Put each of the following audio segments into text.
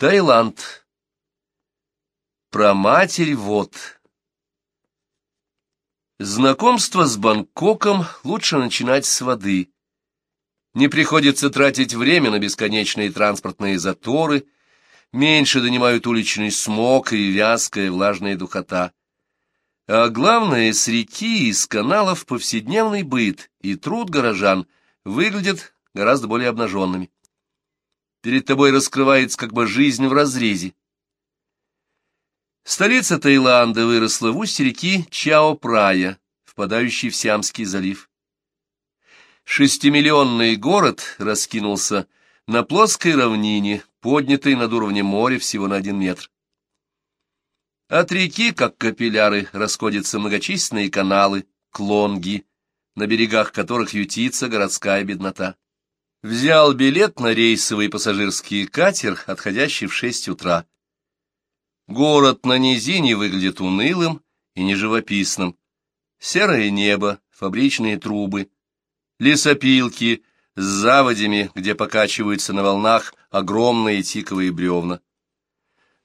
Таиланд. Про матерь вод. Знакомство с Бангкоком лучше начинать с воды. Не приходится тратить время на бесконечные транспортные заторы, меньше донимают уличный смог и вязкая влажная духота. А главное, с реки и с каналов повседневный быт и труд горожан выглядят гораздо более обнаженными. Перед тобой раскрывается как бы жизнь в разрезе. Столица Таиланда выросла в устье реки Чао-Прая, впадающей в Сиамский залив. Шестимиллионный город раскинулся на плоской равнине, поднятой над уровнем моря всего на один метр. От реки, как капилляры, расходятся многочисленные каналы, клонги, на берегах которых ютится городская беднота. Взял билет на рейсовый пассажирский катер, отходящий в шесть утра. Город на низине выглядит унылым и неживописным. Серое небо, фабричные трубы, лесопилки с заводями, где покачиваются на волнах огромные тиковые бревна.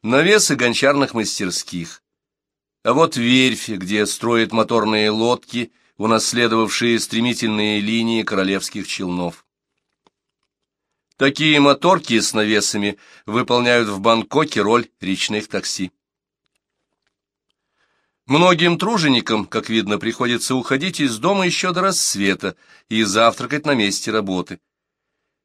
Навесы гончарных мастерских. А вот верфь, где строят моторные лодки, унаследовавшие стремительные линии королевских челнов. Такие моторки с навесами выполняют в Бангкоке роль речных такси. Многим труженикам, как видно, приходится уходить из дома еще до рассвета и завтракать на месте работы.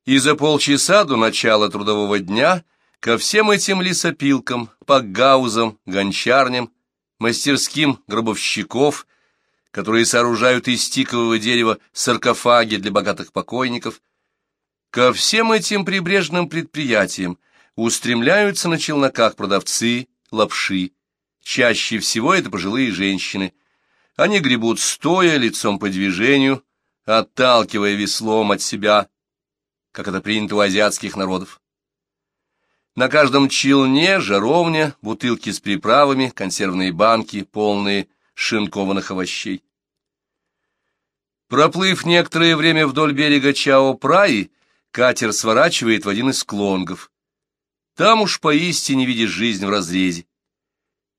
И за полчаса до начала трудового дня ко всем этим лесопилкам, пакгаузам, гончарням, мастерским гробовщиков, которые сооружают из тикового дерева саркофаги для богатых покойников, Ко всем этим прибрежным предприятиям устремляются на челноках продавцы лапши. Чаще всего это пожилые женщины. Они гребут стоя, лицом по движению, отталкивая веслом от себя, как это принято у азиатских народов. На каждом челне жаровня, бутылки с приправами, консервные банки, полные шинкованных овощей. Проплыв некоторое время вдоль берега Чао-Праи, катер сворачивает в один из клонгов. Там уж поистине видишь жизнь в разрезе.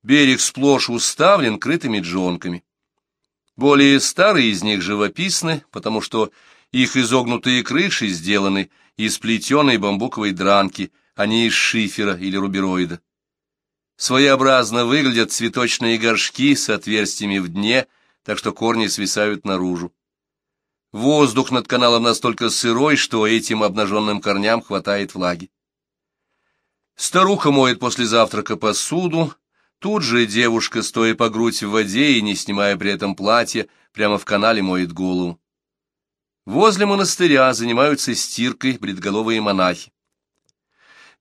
Берег сплошь уставлен крытыми джонками. Более старые из них живописны, потому что их изогнутые крыши сделаны из плетеной бамбуковой дранки, а не из шифера или рубероида. Своеобразно выглядят цветочные горшки с отверстиями в дне, так что корни свисают наружу. Воздух над каналом настолько сырой, что этим обнаженным корням хватает влаги. Старуха моет после завтрака посуду, тут же девушка, стоя по грудь в воде и не снимая при этом платья, прямо в канале моет голову. Возле монастыря занимаются стиркой бредголовые монахи.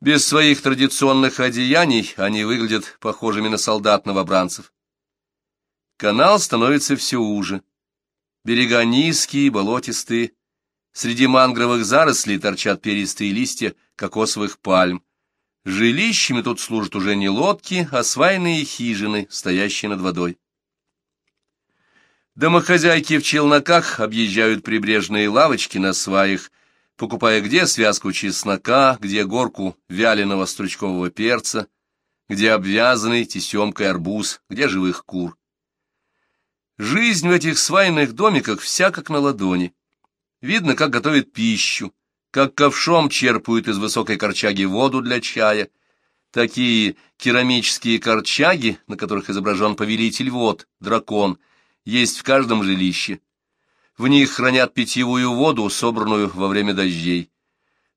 Без своих традиционных одеяний они выглядят похожими на солдат-новобранцев. Канал становится все уже. Берега низкие, болотистые. Среди мангровых зарослей торчат перистые листья кокосовых пальм. Жилищами тут служат уже не лодки, а свайные хижины, стоящие над водой. Домохозяйки в челноках объезжают прибрежные лавочки на сваях, покупая где связку чеснока, где горку вяленого стручкового перца, где обвязанный тесемкой арбуз, где живых кур. Жизнь в этих свайных домиках вся как на ладони. Видно, как готовят пищу, как ковшом черпают из высокой корчаги воду для чая. Такие керамические корчаги, на которых изображен повелитель вод, дракон, есть в каждом жилище. В них хранят питьевую воду, собранную во время дождей.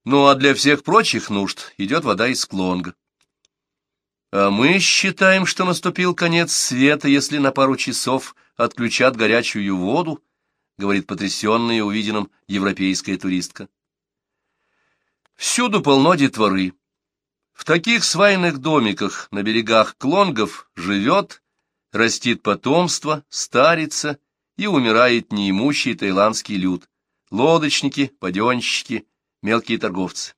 Ну а для всех прочих нужд идет вода из клонга. А мы считаем, что наступил конец света, если на пару часов отключат горячую воду, говорит потрясенная увиденным европейская туристка. Всюду полно детворы. В таких свайных домиках на берегах клонгов живет, растит потомство, старится и умирает неимущий таиландский люд, лодочники, паденщики, мелкие торговцы.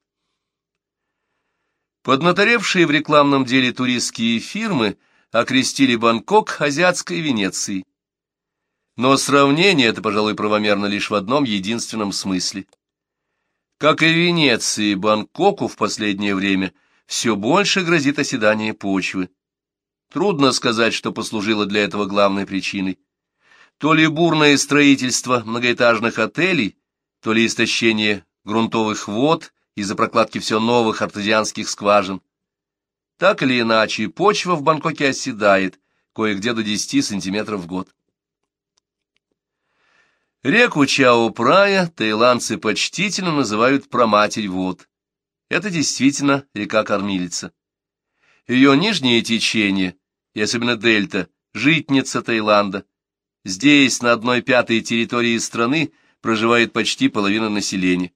Поднаторевшие в рекламном деле туристские фирмы окрестили Бангкок азиатской Венецией. Но сравнение это, пожалуй, правомерно лишь в одном единственном смысле. Как и Венеции, Бангкоку в последнее время все больше грозит оседание почвы. Трудно сказать, что послужило для этого главной причиной. То ли бурное строительство многоэтажных отелей, то ли истощение грунтовых вод из-за прокладки все новых артезианских скважин. Так или иначе, почва в Бангкоке оседает, кое-где до 10 сантиметров в год. Реку Чао-Прая таиландцы почтительно называют проматерь вод. Это действительно река-кормилица. Ее нижнее течение, и особенно дельта, житница Таиланда. Здесь, на одной пятой территории страны, проживает почти половина населения.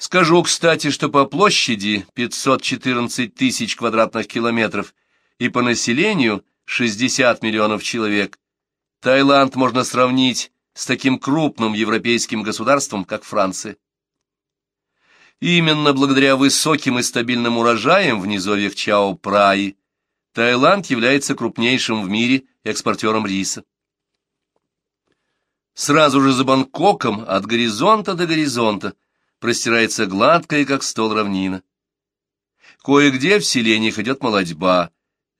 Скажу, кстати, что по площади 514 тысяч квадратных километров и по населению 60 миллионов человек. Таиланд можно сравнить с таким крупным европейским государством, как Франция. Именно благодаря высоким и стабильным урожаям в низовьях Чао-Праи Таиланд является крупнейшим в мире экспортером риса. Сразу же за Бангкоком, от горизонта до горизонта, простирается гладкая, как стол равнина. Кое-где в селениях идет молодьба.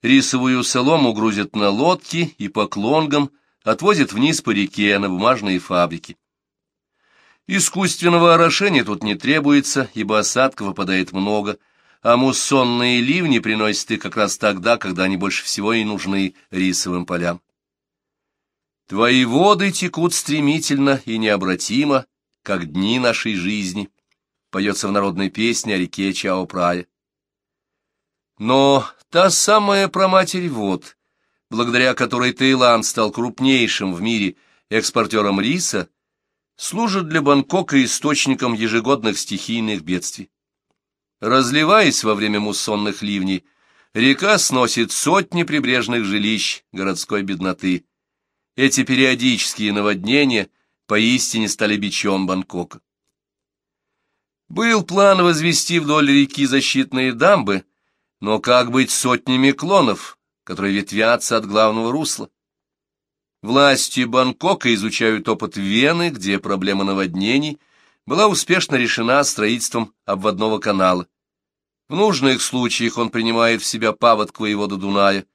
Рисовую солому грузят на лодки и по клонгам отвозят вниз по реке на бумажные фабрики. Искусственного орошения тут не требуется, ибо осадка выпадает много, а муссонные ливни приносят их как раз тогда, когда они больше всего и нужны рисовым полям. Твои воды текут стремительно и необратимо, как дни нашей жизни, поется в народной песне о реке Чао-Прая. Но та самая проматерь вод, благодаря которой Таиланд стал крупнейшим в мире экспортером риса, служит для Бангкока источником ежегодных стихийных бедствий. Разливаясь во время муссонных ливней, река сносит сотни прибрежных жилищ городской бедноты. Эти периодические наводнения поистине стали бичом Бангкока. Был план возвести вдоль реки защитные дамбы, но как быть сотнями клонов, которые ветвятся от главного русла? Власти Бангкока изучают опыт Вены, где проблема наводнений была успешно решена строительством обводного канала. В нужных случаях он принимает в себя паводковые воды Дуная.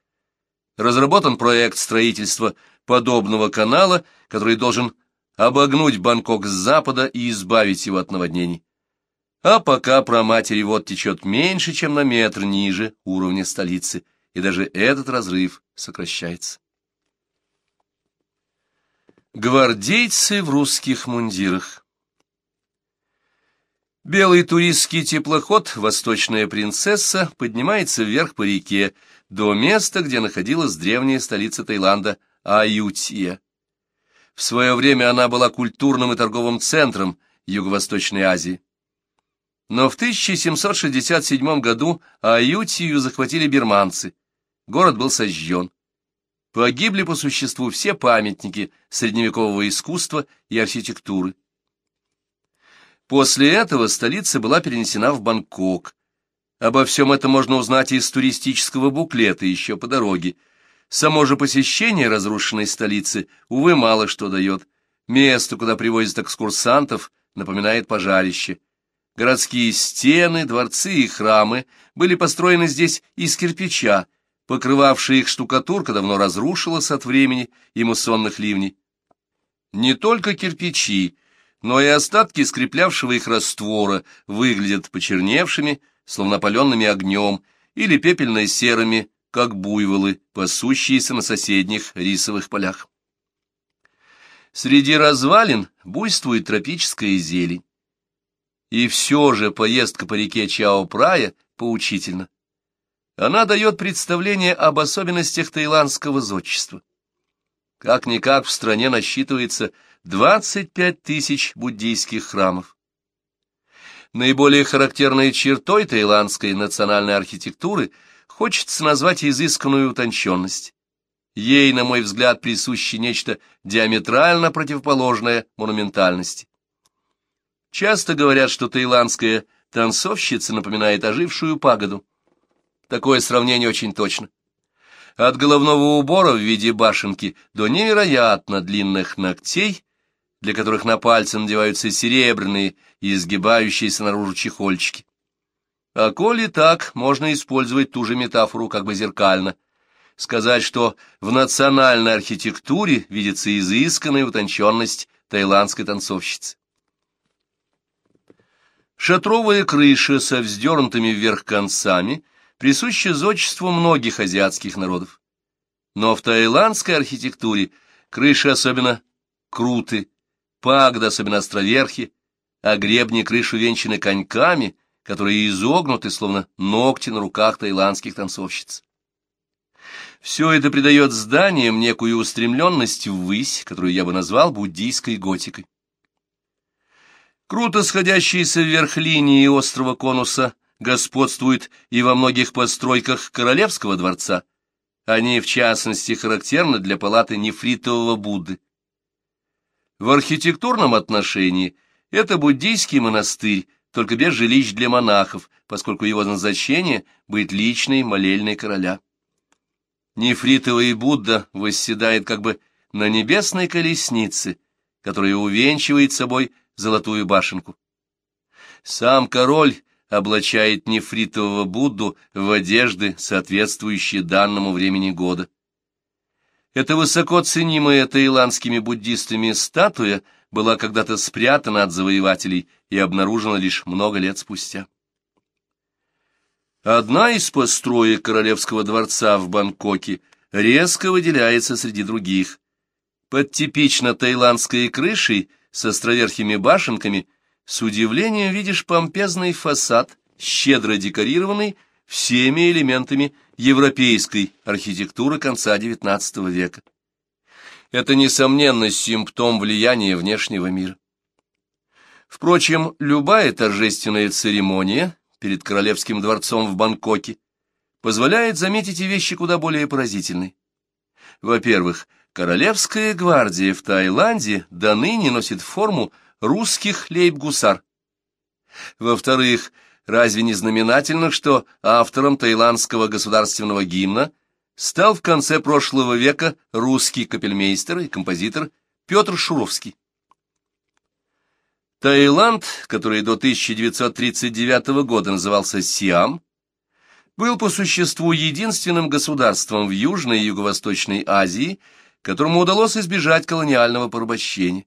Разработан проект строительства подобного канала, который должен обогнуть Бангкок с запада и избавить его от наводнений. А пока про матери вод течет меньше, чем на метр ниже уровня столицы, и даже этот разрыв сокращается. Гвардейцы в русских мундирах Белый туристский теплоход «Восточная принцесса» поднимается вверх по реке до места, где находилась древняя столица Таиланда Аютия. В свое время она была культурным и торговым центром Юго-Восточной Азии. Но в 1767 году Аютию захватили бирманцы. Город был сожжен. Погибли по существу все памятники средневекового искусства и архитектуры. После этого столица была перенесена в Бангкок. Обо всем этом можно узнать из туристического буклета еще по дороге. Само же посещение разрушенной столицы, увы, мало что дает. Место, куда привозят экскурсантов, напоминает пожарище. Городские стены, дворцы и храмы были построены здесь из кирпича, Покрывавшая их штукатурка давно разрушилась от времени и муссонных ливней. Не только кирпичи, но и остатки скреплявшего их раствора выглядят почерневшими, словно опаленными огнем, или пепельно-серыми, как буйволы, пасущиеся на соседних рисовых полях. Среди развалин буйствует тропическая зелень. И все же поездка по реке Чао-Прая поучительна. Она дает представление об особенностях таиландского зодчества. Как-никак в стране насчитывается 25 тысяч буддийских храмов. Наиболее характерной чертой таиландской национальной архитектуры хочется назвать изысканную утонченность. Ей, на мой взгляд, присуще нечто диаметрально противоположное монументальности. Часто говорят, что таиландская танцовщица напоминает ожившую пагоду. Такое сравнение очень точно. От головного убора в виде башенки до невероятно длинных ногтей, для которых на пальцы надеваются серебряные и изгибающиеся наружу чехольчики. А коли так, можно использовать ту же метафору как бы зеркально. Сказать, что в национальной архитектуре видится изысканная утонченность таиландской танцовщицы. Шатровая крыша со вздернутыми вверх концами присуща зодчеству многих азиатских народов. Но в таиландской архитектуре крыши особенно круты, пагоды особенно островерхи, а гребни крыш увенчаны коньками, которые изогнуты, словно ногти на руках таиландских танцовщиц. Все это придает зданиям некую устремленность ввысь, которую я бы назвал буддийской готикой. Круто сходящиеся вверх линии острого конуса господствуют и во многих постройках королевского дворца. Они, в частности, характерны для палаты нефритового Будды. В архитектурном отношении это буддийский монастырь, только без жилищ для монахов, поскольку его назначение — быть личной молельной короля. Нефритовый Будда восседает как бы на небесной колеснице, которая увенчивает собой золотую башенку. Сам король облачает нефритового Будду в одежды, соответствующие данному времени года. Эта высоко ценимая таиландскими буддистами статуя была когда-то спрятана от завоевателей и обнаружена лишь много лет спустя. Одна из построек королевского дворца в Бангкоке резко выделяется среди других. Под типично таиландской крышей с островерхими башенками, с удивлением видишь помпезный фасад, щедро декорированный всеми элементами европейской архитектуры конца XIX века. Это, несомненно, симптом влияния внешнего мира. Впрочем, любая торжественная церемония перед королевским дворцом в Бангкоке позволяет заметить и вещи куда более поразительные. Во-первых, Королевская гвардия в Таиланде до ныне носит форму русских лейб-гусар. Во-вторых, разве не знаменательно, что автором таиландского государственного гимна стал в конце прошлого века русский капельмейстер и композитор Петр Шуровский? Таиланд, который до 1939 года назывался Сиам, был по существу единственным государством в Южной и Юго-Восточной Азии, которому удалось избежать колониального порабощения.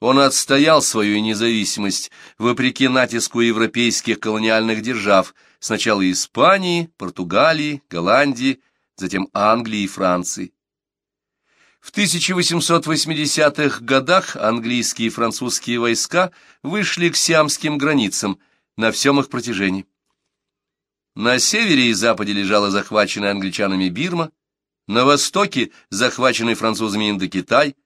Он отстоял свою независимость вопреки натиску европейских колониальных держав, сначала Испании, Португалии, Голландии, затем Англии и Франции. В 1880-х годах английские и французские войска вышли к сиамским границам на всем их протяжении. На севере и западе лежала захваченная англичанами Бирма, на востоке захваченный французами Индокитай.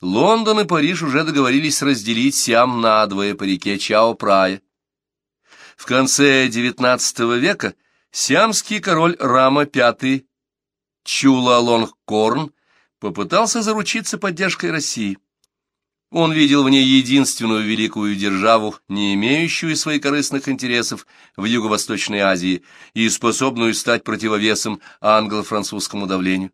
Лондон и Париж уже договорились разделить Сиам надвое по реке Чао-Прая. В конце XIX века сиамский король Рама V Чула Лонг Корн попытался заручиться поддержкой России. Он видел в ней единственную великую державу, не имеющую своих корыстных интересов в Юго-Восточной Азии и способную стать противовесом англо-французскому давлению.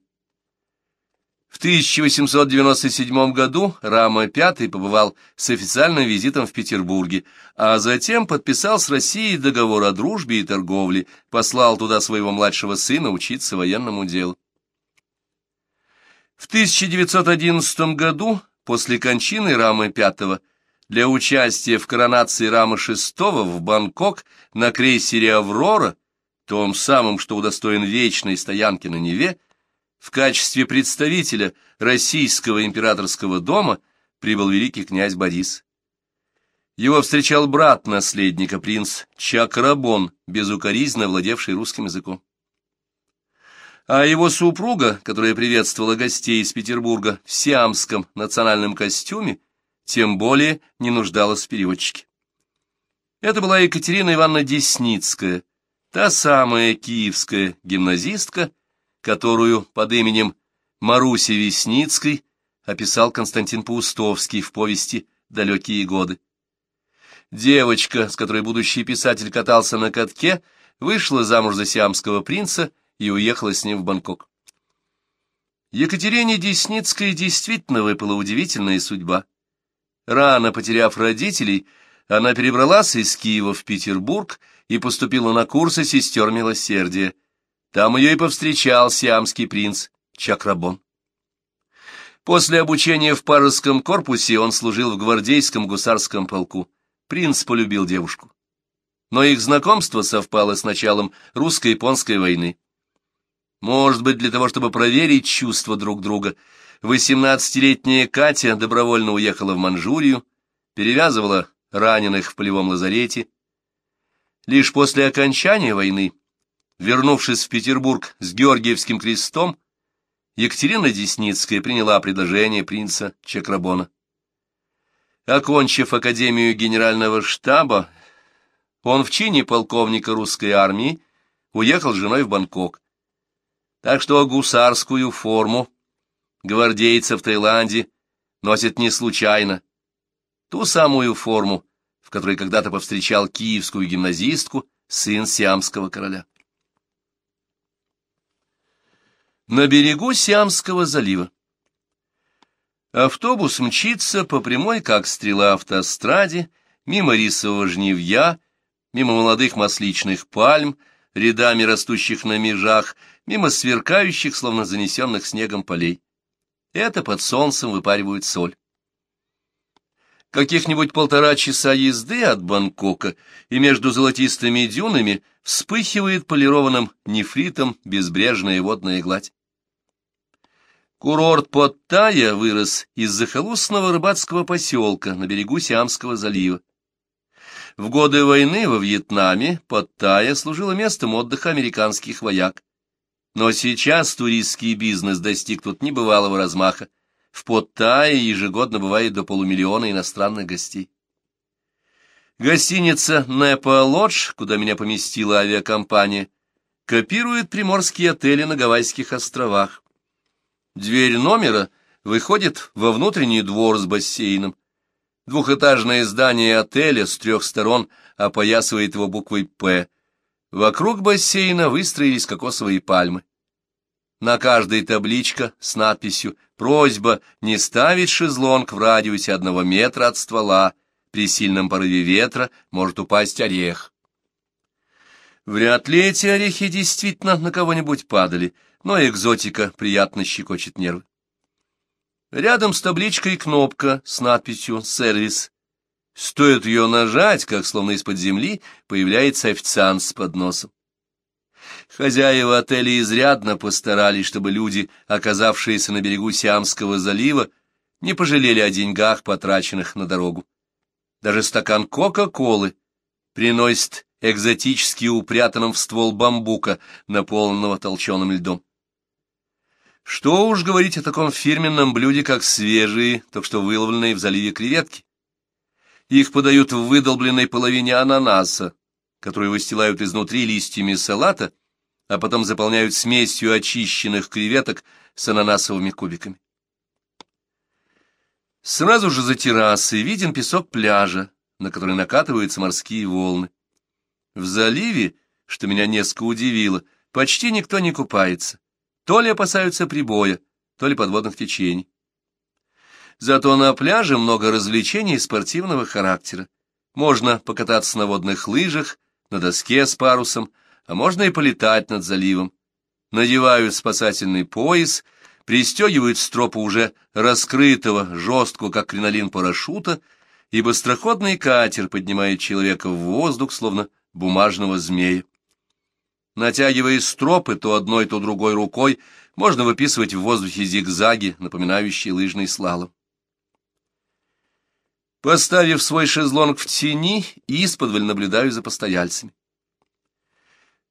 В 1897 году Рама V побывал с официальным визитом в Петербурге, а затем подписал с Россией договор о дружбе и торговле, послал туда своего младшего сына учиться военному делу. В 1911 году после кончины Рамы V для участия в коронации Рамы VI в Бангкок на крейсере «Аврора», том самом, что удостоен вечной стоянки на Неве, в качестве представителя российского императорского дома прибыл великий князь Борис. Его встречал брат наследника, принц Чакрабон, безукоризненно владевший русским языком а его супруга, которая приветствовала гостей из Петербурга в сиамском национальном костюме, тем более не нуждалась в переводчике. Это была Екатерина Ивановна Десницкая, та самая киевская гимназистка, которую под именем Маруси Весницкой описал Константин Паустовский в повести «Далекие годы». Девочка, с которой будущий писатель катался на катке, вышла замуж за сиамского принца и уехала с ним в Бангкок. Екатерине Десницкой действительно выпала удивительная судьба. Рано потеряв родителей, Она перебралась из Киева в Петербург и поступила на курсы сестер милосердия. Там ее и повстречал сиамский принц Чакрабон. После обучения в Парусском корпусе он служил в гвардейском гусарском полку. Принц полюбил девушку. Но их знакомство совпало с началом русско-японской войны. Может быть, для того, чтобы проверить чувства друг друга, восемнадцатилетняя Катя добровольно уехала в Манчжурию, перевязывала раненых в полевом лазарете. Лишь после окончания войны, вернувшись в Петербург с Георгиевским крестом, Екатерина Десницкая приняла предложение принца Чакрабона. Окончив Академию Генерального штаба, он в чине полковника русской армии уехал с женой в Бангкок. Так что гусарскую форму гвардейца в Таиланде носит не случайно. Ту самую форму, в которой когда-то повстречал киевскую гимназистку сын сиамского короля. На берегу Сиамского залива. Автобус мчится по прямой, как стрела автостраде, мимо рисового жнивья, мимо молодых масличных пальм, рядами растущих на межах, мимо сверкающих, словно занесенных снегом полей. Это под солнцем выпаривают соль. Каких-нибудь полтора часа езды от Бангкока, и между золотистыми дюнами вспыхивает полированным нефритом безбрежная водная гладь. Курорт Поттая вырос из захолустного рыбацкого поселка на берегу Сиамского залива. В годы войны во Вьетнаме Паттайя служила местом отдыха американских вояк. Но сейчас туристский бизнес достиг тут небывалого размаха. В Паттайе ежегодно бывает до полумиллиона иностранных гостей. Гостиница «Непа Лодж», куда меня поместила авиакомпания, копирует приморские отели на Гавайских островах. Дверь номера выходит во внутренний двор с бассейном. Двухэтажное здание отеля с трех сторон опоясывает его буквой «П». Вокруг бассейна выстроились кокосовые пальмы. На каждой табличка с надписью «Просьба не ставить шезлонг в радиусе одного метра от ствола. При сильном порыве ветра может упасть орех». Вряд ли эти орехи действительно на кого-нибудь падали, но экзотика приятно щекочет нервы. Рядом с табличкой кнопка с надписью «Сервис». Стоит ее нажать, как словно из-под земли появляется официант с подносом. Хозяева отеля изрядно постарались, чтобы люди, оказавшиеся на берегу Сиамского залива, не пожалели о деньгах, потраченных на дорогу. Даже стакан Кока-Колы приносит экзотически упрятанным в ствол бамбука, наполненного толченым льдом. Что уж говорить о таком фирменном блюде, как свежие, только что выловленные в заливе креветки. Их подают в выдолбленной половине ананаса, которую выстилают изнутри листьями салата, а потом заполняют смесью очищенных креветок с ананасовыми кубиками. Сразу же за террасой виден песок пляжа, на который накатываются морские волны. В заливе, что меня несколько удивило, почти никто не купается. То ли опасаются прибоя, то ли подводных течений. Зато на пляже много развлечений спортивного характера. Можно покататься на водных лыжах, на доске с парусом, а можно и полетать над заливом. Надевают спасательный пояс, пристегивают стропу уже раскрытого, жесткого, как кринолин парашюта, и быстроходный катер поднимает человека в воздух, словно бумажного змея. Натягивая стропы то одной, то другой рукой, можно выписывать в воздухе зигзаги, напоминающие лыжный слалом. Поставив свой шезлонг в тени, исподволь наблюдаю за постояльцами.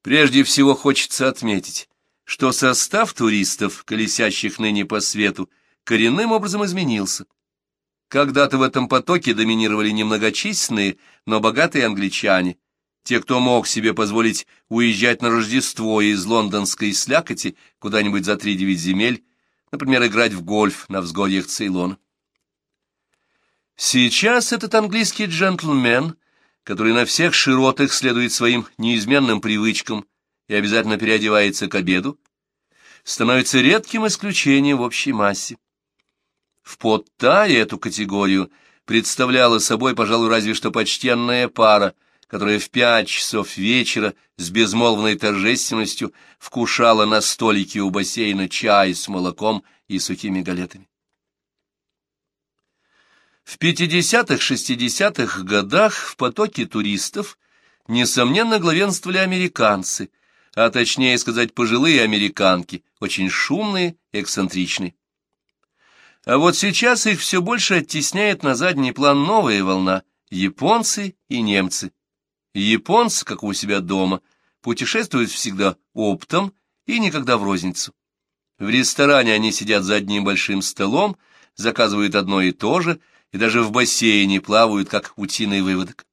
Прежде всего хочется отметить, что состав туристов, колесящих ныне по свету, коренным образом изменился. Когда-то в этом потоке доминировали немногочисленные, но богатые англичане – те, кто мог себе позволить уезжать на Рождество из лондонской слякоти куда-нибудь за три-девять земель, например, играть в гольф на взгорьях Цейлона. Сейчас этот английский джентльмен, который на всех широтах следует своим неизменным привычкам и обязательно переодевается к обеду, становится редким исключением в общей массе. В Поттае эту категорию представляла собой, пожалуй, разве что почтенная пара, которая в пять часов вечера с безмолвной торжественностью вкушала на столике у бассейна чай с молоком и сухими галетами. В 50-60-х годах в потоке туристов, несомненно, главенствовали американцы, а точнее сказать, пожилые американки, очень шумные эксцентричные. А вот сейчас их все больше оттесняет на задний план новая волна – японцы и немцы. Японцы, как у себя дома, путешествуют всегда оптом и никогда в розницу. В ресторане они сидят за одним большим столом, заказывают одно и то же, и даже в бассейне плавают, как утиный выводок.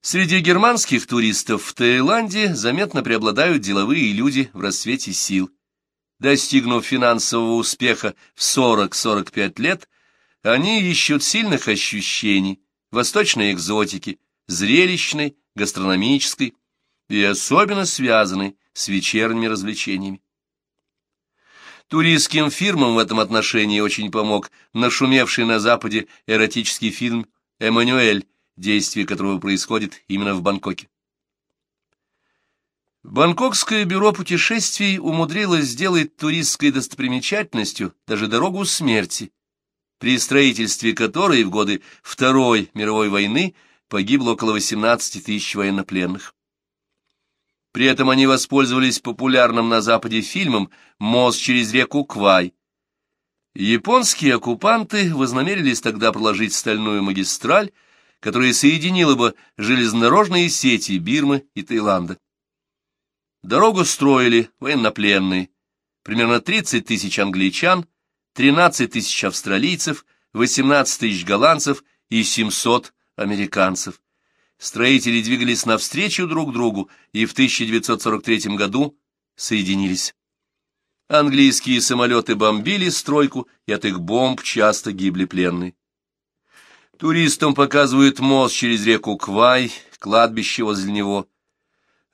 Среди германских туристов в Таиланде заметно преобладают деловые люди в расцвете сил. Достигнув финансового успеха в 40-45 лет, они ищут сильных ощущений, восточной экзотики, зрелищной, гастрономической и особенно связанной с вечерними развлечениями. Туристским фирмам в этом отношении очень помог нашумевший на Западе эротический фильм «Эммануэль», действие которого происходит именно в Бангкоке. Бангкокское бюро путешествий умудрилось сделать туристской достопримечательностью даже дорогу смерти, при строительстве которой в годы Второй мировой войны погибло около 18 тысяч военнопленных. При этом они воспользовались популярным на Западе фильмом «Мост через реку Квай». Японские оккупанты вознамерились тогда проложить стальную магистраль, которая соединила бы железнодорожные сети Бирмы и Таиланда. Дорогу строили военнопленные, примерно 30 тысяч англичан, 13 тысяч австралийцев, 18 тысяч голландцев и 700 американцев. Строители двигались навстречу друг другу и в 1943 году соединились. Английские самолеты бомбили стройку, и от их бомб часто гибли пленные. Туристам показывают мост через реку Квай, кладбище возле него,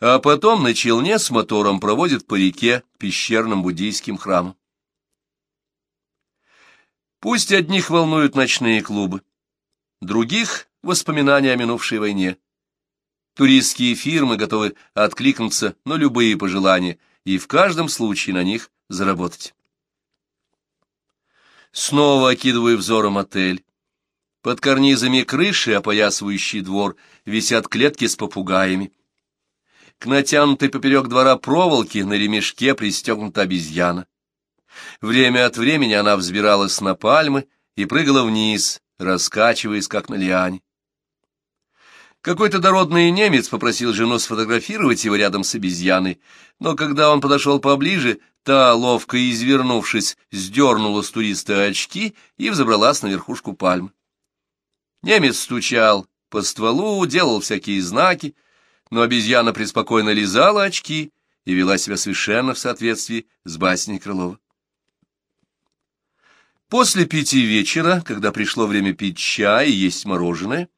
а потом на челне с мотором проводят по реке пещерным буддийским храмам. Пусть одних волнуют ночные клубы, других воспоминания о минувшей войне. Туристские фирмы готовы откликнуться на любые пожелания и в каждом случае на них заработать. Снова окидываю взором отель. Под карнизами крыши, опоясывающий двор, висят клетки с попугаями. К натянутой поперек двора проволоки на ремешке пристегнута обезьяна. Время от времени она взбиралась на пальмы и прыгала вниз, раскачиваясь, как на лиане. Какой-то дородный немец попросил жену сфотографировать его рядом с обезьяной, но когда он подошел поближе, та, ловко извернувшись, сдернула с туриста очки и взобралась на верхушку пальмы. Немец стучал по стволу, делал всякие знаки, но обезьяна преспокойно лизала очки и вела себя совершенно в соответствии с басней Крылова. После пяти вечера, когда пришло время пить чай и есть мороженое,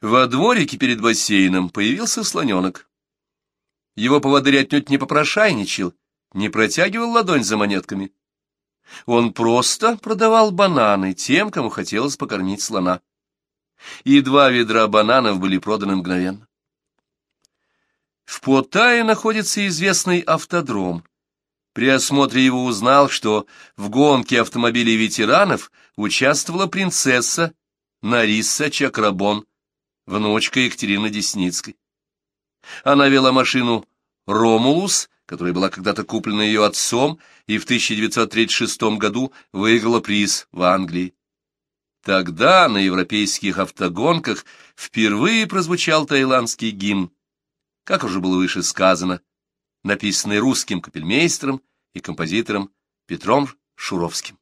во дворике перед бассейном появился слоненок. Его поводырь отнюдь не попрошайничал, не протягивал ладонь за монетками. Он просто продавал бананы тем, кому хотелось покормить слона. И два ведра бананов были проданы мгновенно. В Потае находится известный автодром. При осмотре его узнал, что в гонке автомобилей ветеранов участвовала принцесса Нариса Чакрабон, внучка Екатерины Десницкой. Она вела машину «Ромулус», которая была когда-то куплена ее отцом и в 1936 году выиграла приз в Англии. Тогда на европейских автогонках впервые прозвучал таиландский гимн, как уже было выше сказано, написанный русским капельмейстером и композитором Петром Шуровским.